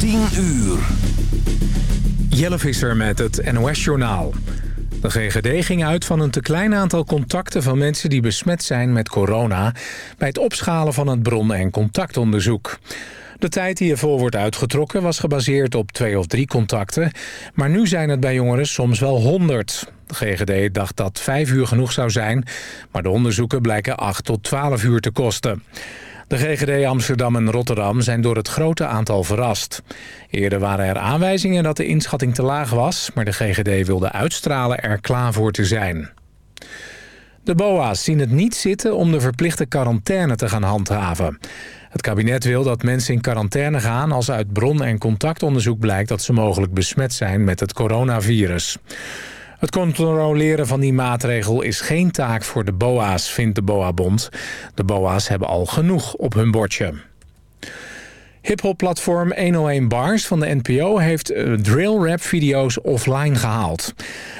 10 uur. Jelle Visser met het NOS-journaal. De GGD ging uit van een te klein aantal contacten van mensen die besmet zijn met corona... bij het opschalen van het bron- en contactonderzoek. De tijd die ervoor wordt uitgetrokken was gebaseerd op twee of drie contacten... maar nu zijn het bij jongeren soms wel honderd. De GGD dacht dat vijf uur genoeg zou zijn... maar de onderzoeken blijken acht tot twaalf uur te kosten. De GGD Amsterdam en Rotterdam zijn door het grote aantal verrast. Eerder waren er aanwijzingen dat de inschatting te laag was... maar de GGD wilde uitstralen er klaar voor te zijn. De BOA's zien het niet zitten om de verplichte quarantaine te gaan handhaven. Het kabinet wil dat mensen in quarantaine gaan als uit bron- en contactonderzoek blijkt dat ze mogelijk besmet zijn met het coronavirus. Het controleren van die maatregel is geen taak voor de BOA's, vindt de BOA-bond. De BOA's hebben al genoeg op hun bordje. Hip-hop-platform 101 Bars van de NPO heeft uh, drill-rap-video's offline gehaald.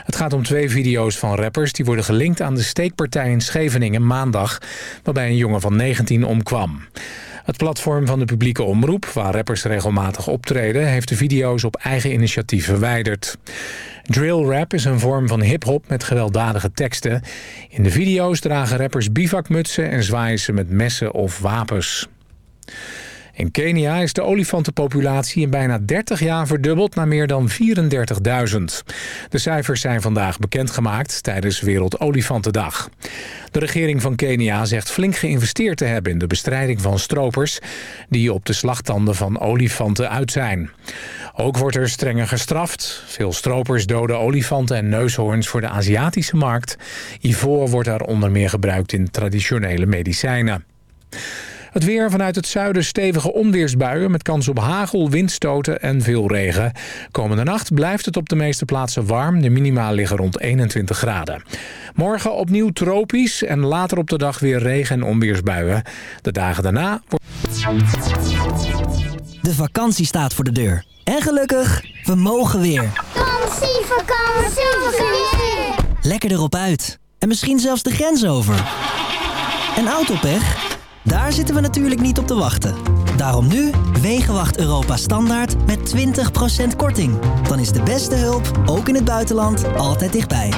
Het gaat om twee video's van rappers die worden gelinkt aan de steekpartij in Scheveningen maandag, waarbij een jongen van 19 omkwam. Het platform van de publieke omroep, waar rappers regelmatig optreden... heeft de video's op eigen initiatief verwijderd. Drill rap is een vorm van hip-hop met gewelddadige teksten. In de video's dragen rappers bivakmutsen en zwaaien ze met messen of wapens. In Kenia is de olifantenpopulatie in bijna 30 jaar verdubbeld naar meer dan 34.000. De cijfers zijn vandaag bekendgemaakt tijdens Wereldolifantendag. De regering van Kenia zegt flink geïnvesteerd te hebben in de bestrijding van stropers... die op de slagtanden van olifanten uit zijn. Ook wordt er strenger gestraft. Veel stropers doden olifanten en neushoorns voor de Aziatische markt. Ivoor wordt daar onder meer gebruikt in traditionele medicijnen. Het weer vanuit het zuiden stevige onweersbuien met kans op hagel, windstoten en veel regen. Komende nacht blijft het op de meeste plaatsen warm. De minima liggen rond 21 graden. Morgen opnieuw tropisch en later op de dag weer regen en onweersbuien. De dagen daarna... De vakantie staat voor de deur. En gelukkig, we mogen weer. Vakantie, vakantie, vakantie. Lekker erop uit. En misschien zelfs de grens over. En autopech? Daar zitten we natuurlijk niet op te wachten. Daarom nu Wegenwacht Europa Standaard met 20% korting. Dan is de beste hulp, ook in het buitenland, altijd dichtbij.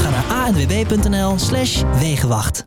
Ga naar anwb.nl slash Wegenwacht.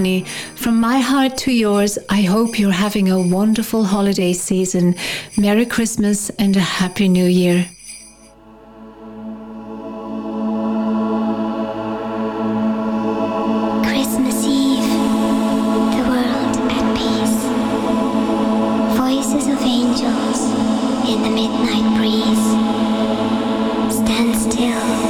From my heart to yours, I hope you're having a wonderful holiday season. Merry Christmas and a Happy New Year. Christmas Eve, the world at peace. Voices of angels in the midnight breeze. Stand still,